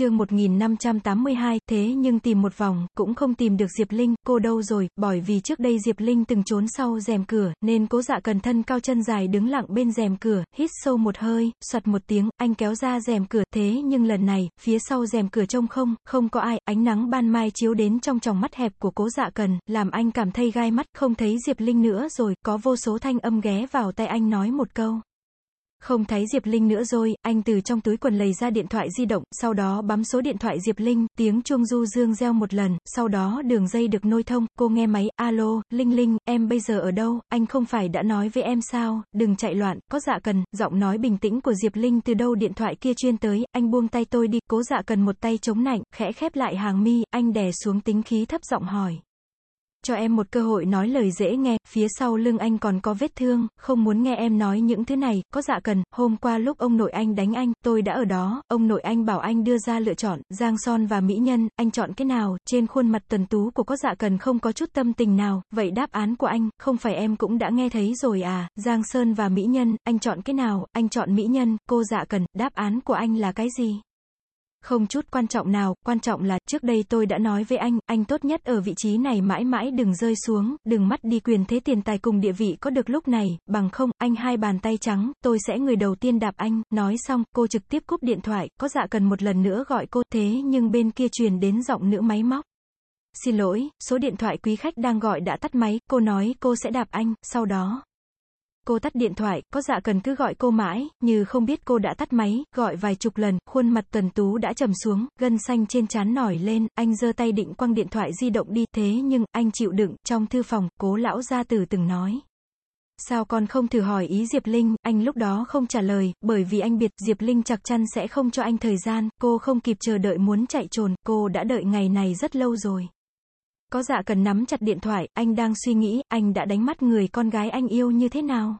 chương 1582, thế nhưng tìm một vòng, cũng không tìm được Diệp Linh, cô đâu rồi, bởi vì trước đây Diệp Linh từng trốn sau rèm cửa, nên cố dạ cần thân cao chân dài đứng lặng bên rèm cửa, hít sâu một hơi, soạt một tiếng, anh kéo ra rèm cửa, thế nhưng lần này, phía sau rèm cửa trông không, không có ai, ánh nắng ban mai chiếu đến trong tròng mắt hẹp của cố dạ cần, làm anh cảm thấy gai mắt, không thấy Diệp Linh nữa rồi, có vô số thanh âm ghé vào tay anh nói một câu. Không thấy Diệp Linh nữa rồi, anh từ trong túi quần lấy ra điện thoại di động, sau đó bấm số điện thoại Diệp Linh, tiếng chuông du dương reo một lần, sau đó đường dây được nối thông, cô nghe máy, alo, Linh Linh, em bây giờ ở đâu, anh không phải đã nói với em sao, đừng chạy loạn, có dạ cần, giọng nói bình tĩnh của Diệp Linh từ đâu điện thoại kia chuyên tới, anh buông tay tôi đi, cố dạ cần một tay chống nạnh, khẽ khép lại hàng mi, anh đè xuống tính khí thấp giọng hỏi. Cho em một cơ hội nói lời dễ nghe, phía sau lưng anh còn có vết thương, không muốn nghe em nói những thứ này, có dạ cần, hôm qua lúc ông nội anh đánh anh, tôi đã ở đó, ông nội anh bảo anh đưa ra lựa chọn, Giang Son và Mỹ Nhân, anh chọn cái nào, trên khuôn mặt tuần tú của có dạ cần không có chút tâm tình nào, vậy đáp án của anh, không phải em cũng đã nghe thấy rồi à, Giang Sơn và Mỹ Nhân, anh chọn cái nào, anh chọn Mỹ Nhân, cô dạ cần, đáp án của anh là cái gì? Không chút quan trọng nào, quan trọng là, trước đây tôi đã nói với anh, anh tốt nhất ở vị trí này mãi mãi đừng rơi xuống, đừng mất đi quyền thế tiền tài cùng địa vị có được lúc này, bằng không, anh hai bàn tay trắng, tôi sẽ người đầu tiên đạp anh, nói xong, cô trực tiếp cúp điện thoại, có dạ cần một lần nữa gọi cô, thế nhưng bên kia truyền đến giọng nữ máy móc. Xin lỗi, số điện thoại quý khách đang gọi đã tắt máy, cô nói cô sẽ đạp anh, sau đó. Cô tắt điện thoại, có dạ cần cứ gọi cô mãi, như không biết cô đã tắt máy, gọi vài chục lần, khuôn mặt tuần tú đã trầm xuống, gân xanh trên trán nổi lên, anh giơ tay định quăng điện thoại di động đi, thế nhưng, anh chịu đựng, trong thư phòng, cố lão gia tử từng nói. Sao con không thử hỏi ý Diệp Linh, anh lúc đó không trả lời, bởi vì anh biết Diệp Linh chắc chắn sẽ không cho anh thời gian, cô không kịp chờ đợi muốn chạy trồn, cô đã đợi ngày này rất lâu rồi. Có dạ cần nắm chặt điện thoại, anh đang suy nghĩ, anh đã đánh mắt người con gái anh yêu như thế nào?